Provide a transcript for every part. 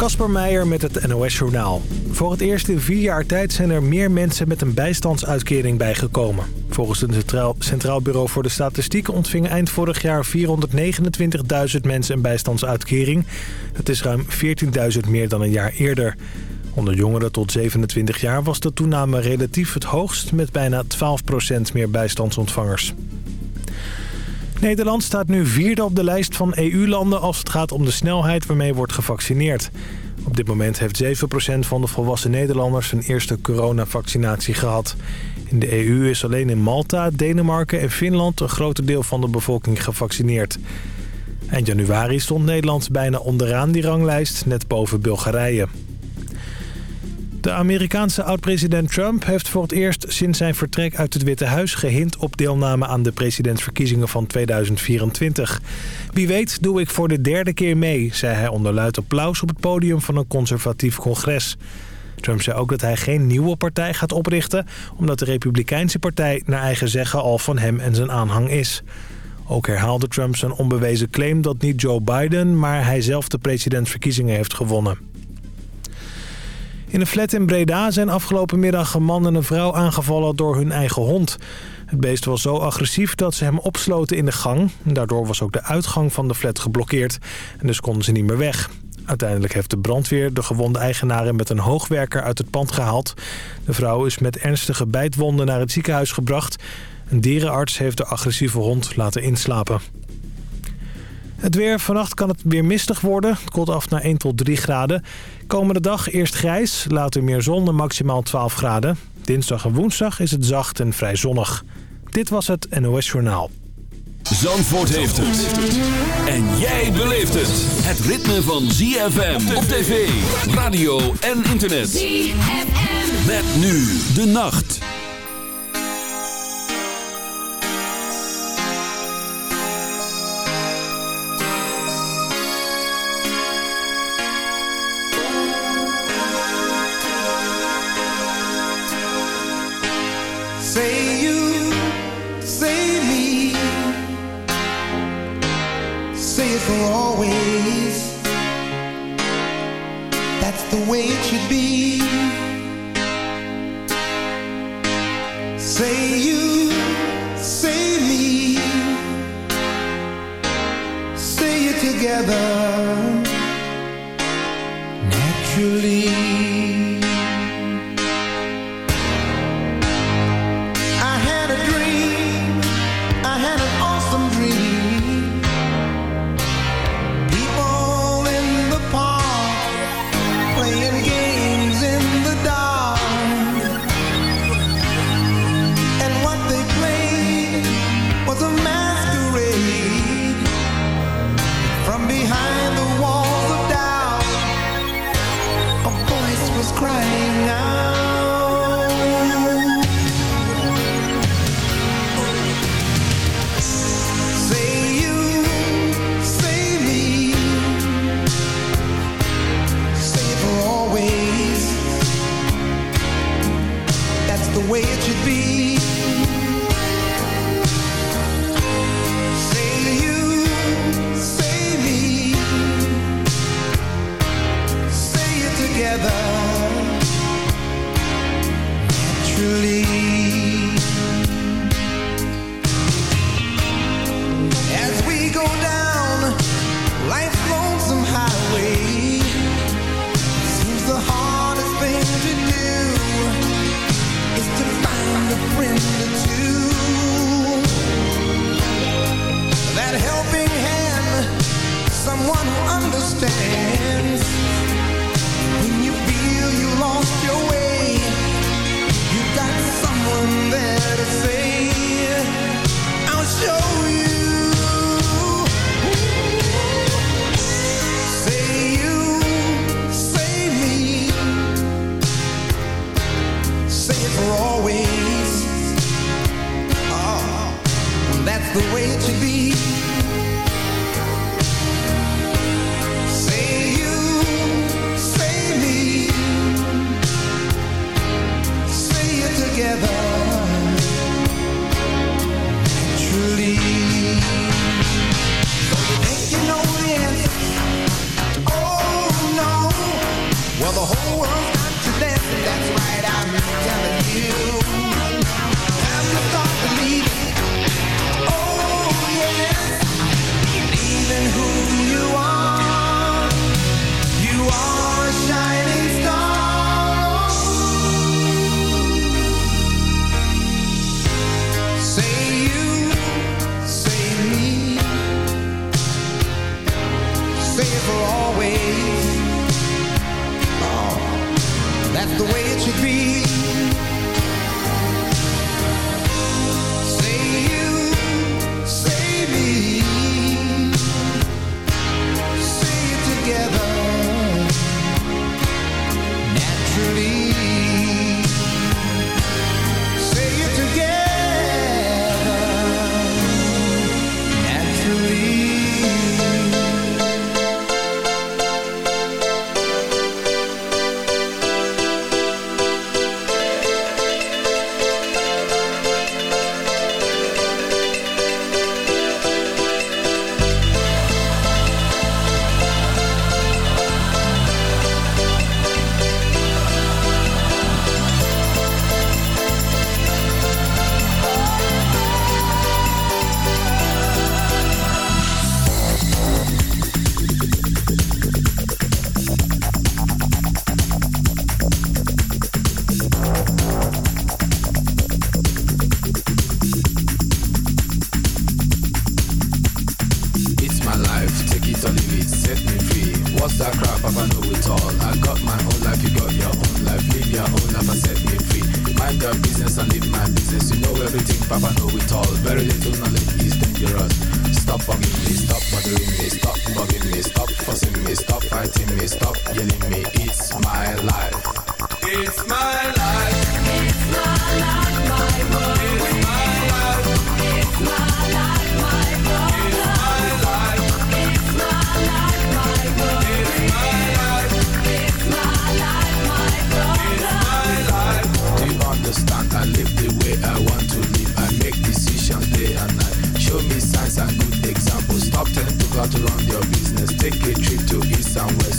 Kasper Meijer met het NOS-journaal. Voor het eerst in vier jaar tijd zijn er meer mensen met een bijstandsuitkering bijgekomen. Volgens het Centraal, Bureau voor de Statistiek ontvingen eind vorig jaar 429.000 mensen een bijstandsuitkering. Het is ruim 14.000 meer dan een jaar eerder. Onder jongeren tot 27 jaar was de toename relatief het hoogst met bijna 12% meer bijstandsontvangers. Nederland staat nu vierde op de lijst van EU-landen als het gaat om de snelheid waarmee wordt gevaccineerd. Op dit moment heeft 7% van de volwassen Nederlanders een eerste coronavaccinatie gehad. In de EU is alleen in Malta, Denemarken en Finland een groter deel van de bevolking gevaccineerd. Eind januari stond Nederland bijna onderaan die ranglijst, net boven Bulgarije. De Amerikaanse oud-president Trump heeft voor het eerst sinds zijn vertrek uit het Witte Huis gehint op deelname aan de presidentsverkiezingen van 2024. Wie weet doe ik voor de derde keer mee, zei hij onder luid applaus op het podium van een conservatief congres. Trump zei ook dat hij geen nieuwe partij gaat oprichten... omdat de Republikeinse partij naar eigen zeggen al van hem en zijn aanhang is. Ook herhaalde Trump zijn onbewezen claim dat niet Joe Biden... maar hij zelf de presidentsverkiezingen heeft gewonnen. In een flat in Breda zijn afgelopen middag een man en een vrouw aangevallen door hun eigen hond. Het beest was zo agressief dat ze hem opsloten in de gang. Daardoor was ook de uitgang van de flat geblokkeerd en dus konden ze niet meer weg. Uiteindelijk heeft de brandweer de gewonde eigenaren met een hoogwerker uit het pand gehaald. De vrouw is met ernstige bijtwonden naar het ziekenhuis gebracht. Een dierenarts heeft de agressieve hond laten inslapen. Het weer. Vannacht kan het weer mistig worden. Het koelt af naar 1 tot 3 graden. Komende dag eerst grijs, later meer zon en maximaal 12 graden. Dinsdag en woensdag is het zacht en vrij zonnig. Dit was het NOS Journaal. Zandvoort heeft het. En jij beleeft het. Het ritme van ZFM op tv, radio en internet. ZFM. Met nu de nacht.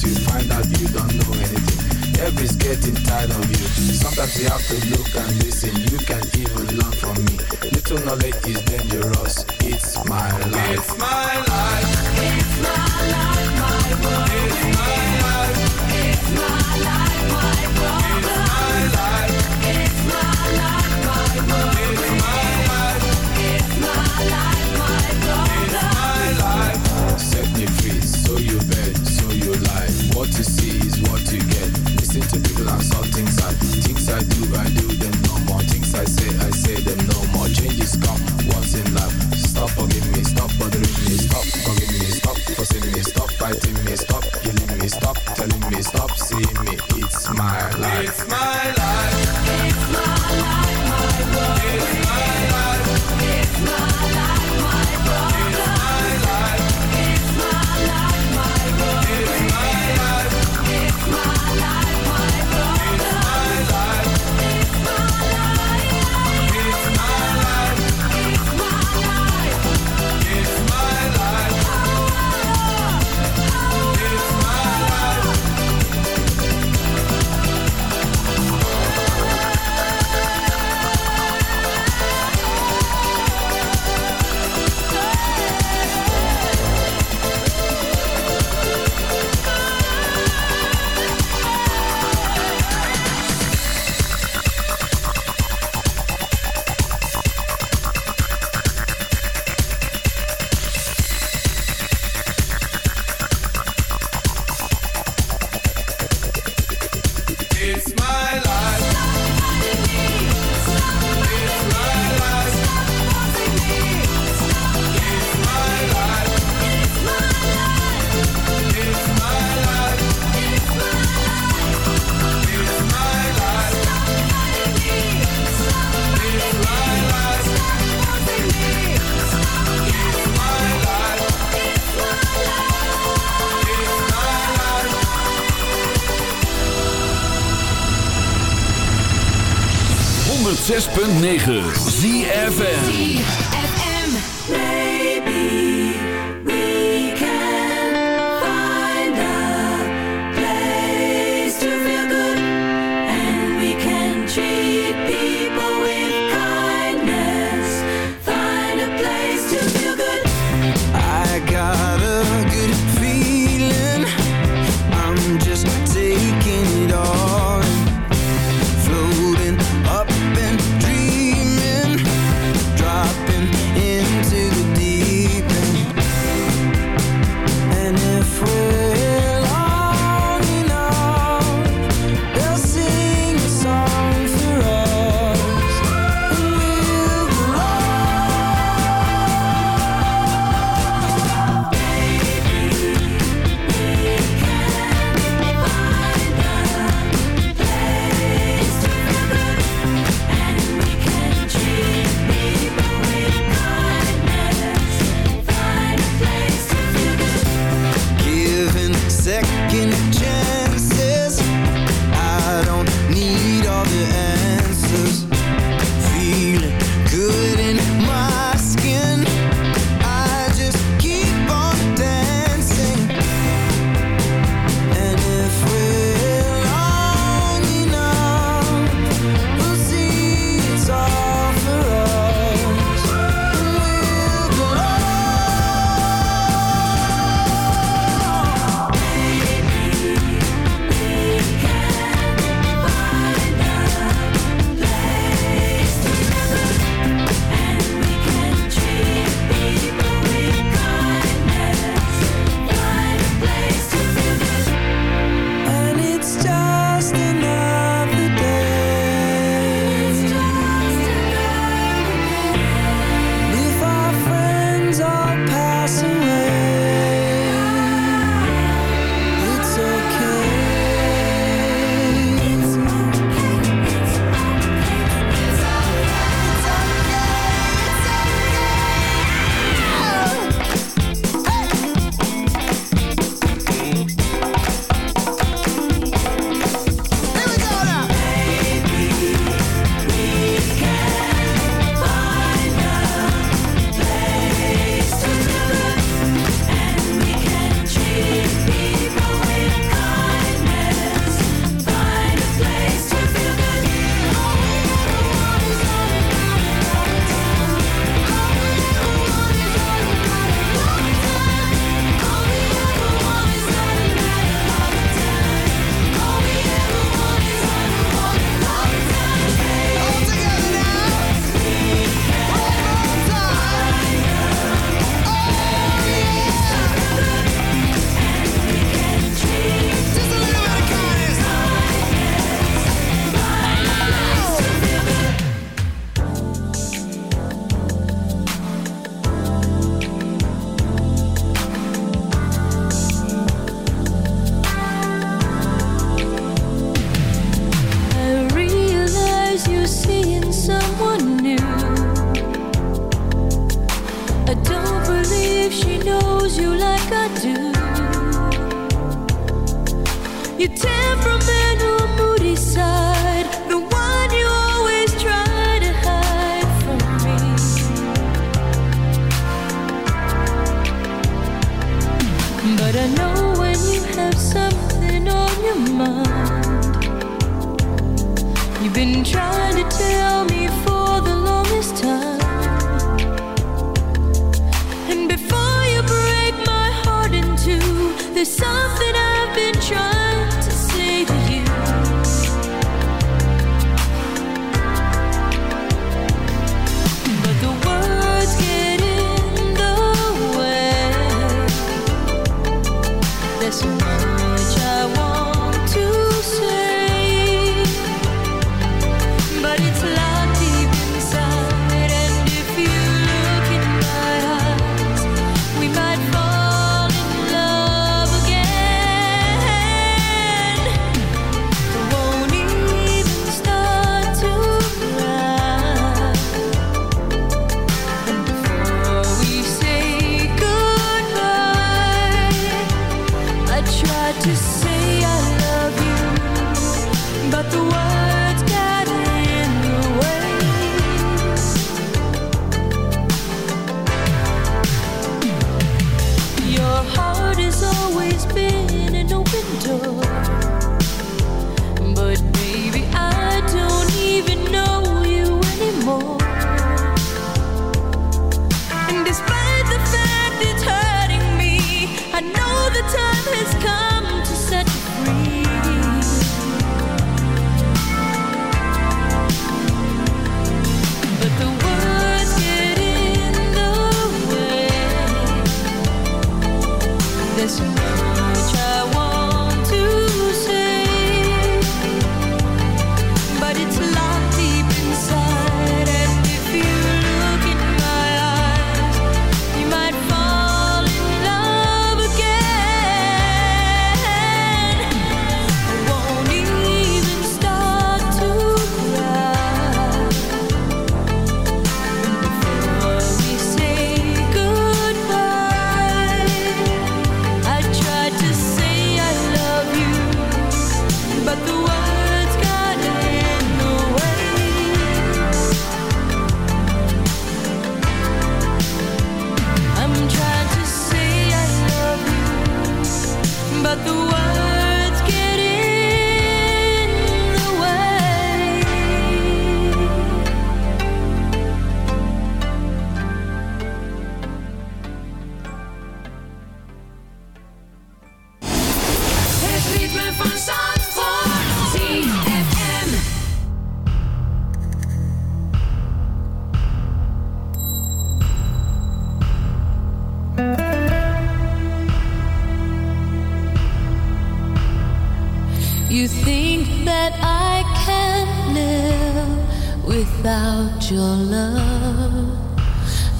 you find out you don't know anything. Everybody's getting tired of you. Sometimes you have to look and listen. You can even learn from me. Little knowledge is dangerous. It's my life. It's my life. It's my life, my world. It's my life. It's my life, my world. to people like salt things I, things I do, I do. 106.9 ZFN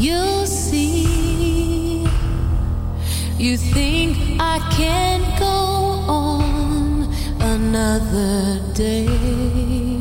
you'll see. You think I can't go on another day.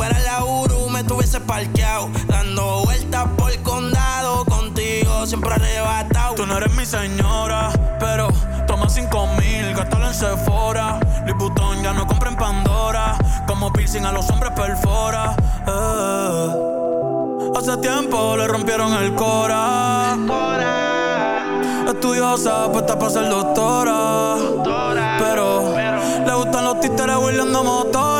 fuera la Uru me tuviese parqueado. Dando vueltas por el condado, contigo siempre arrebatado. Tú no eres mi señora, pero toma cinco mil, gástalo en Sephora. Louis Vuitton ya no compra en Pandora. Como piercing a los hombres perfora. Eh. Hace tiempo le rompieron el cora. Estudiosa, puesta para ser doctora. pero, le gustan los títeres huirleando motor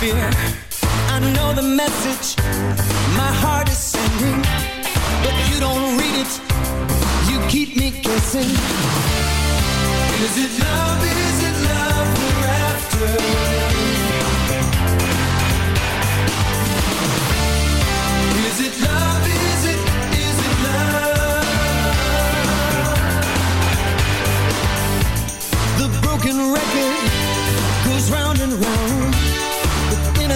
fear. I know the message. My heart is sending But you don't read it, you keep me guessing. Is it love, is it love we're after?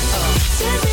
this.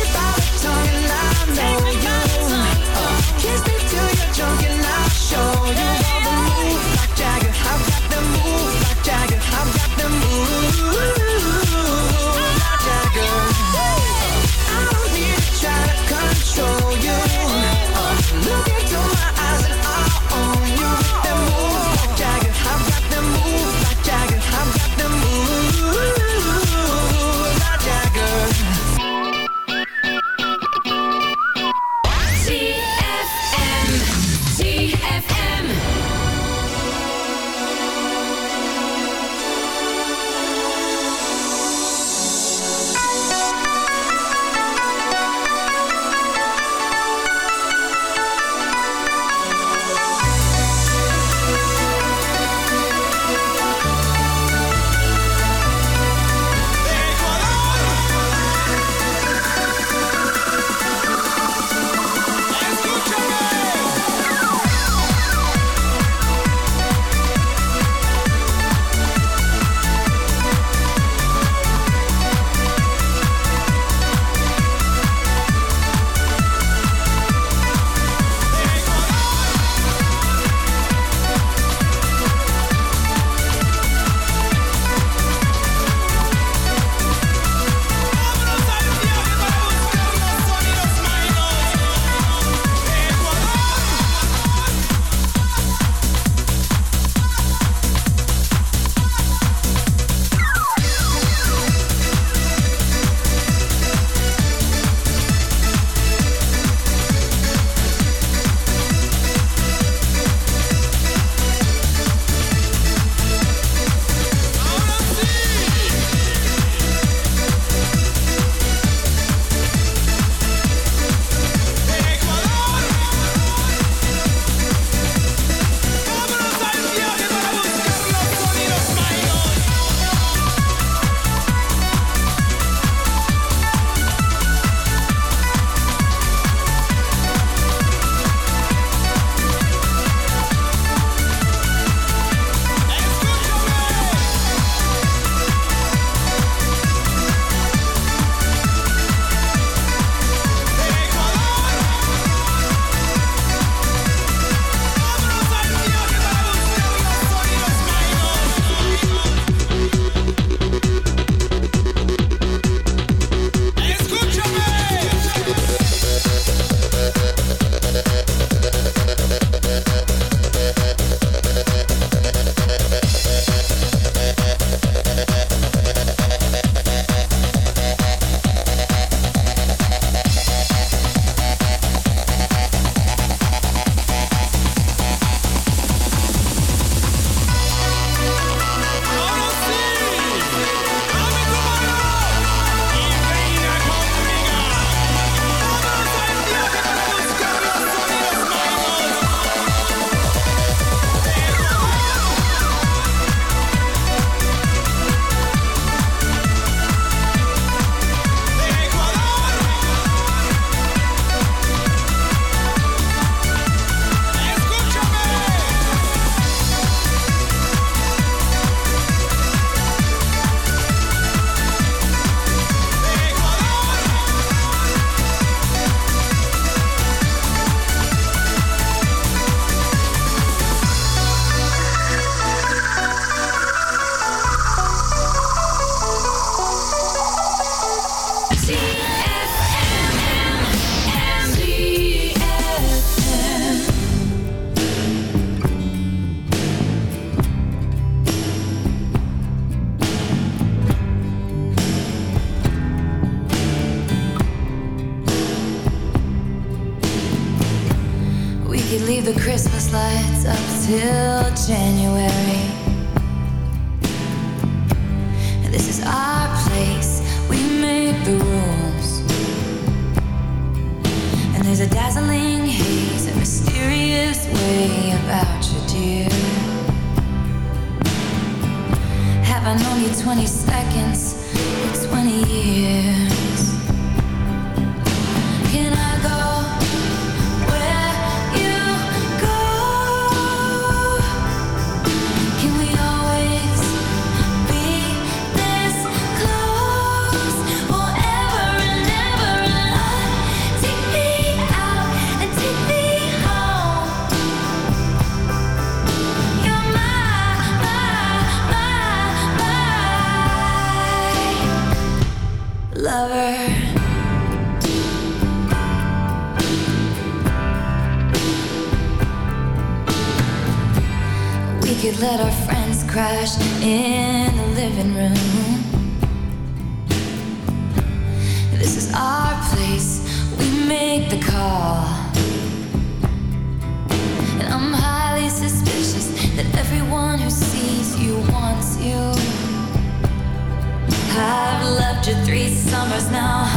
Summers now,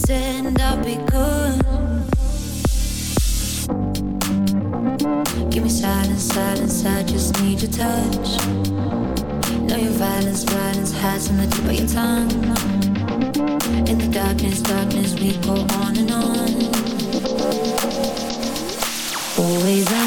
pretend I'll be good. Give me silence, silence, I just need your touch. Know your violence, violence hides in the tip of your tongue. In the darkness, darkness, we go on and on. Always.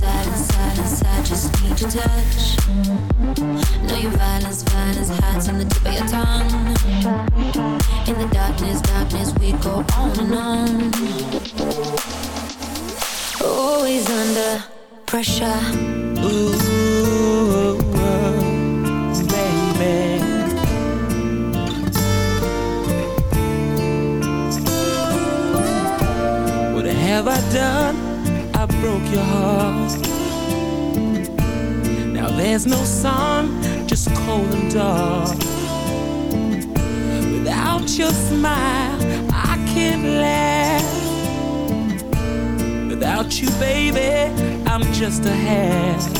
silence, silence, I just need your touch. Know your violence, violence hides on the tip of your tongue. In the darkness, darkness, we go on and on. Always under pressure. Ooh, baby. What have I done? There's no sun, just cold and dark. Without your smile, I can't laugh. Without you, baby, I'm just a half.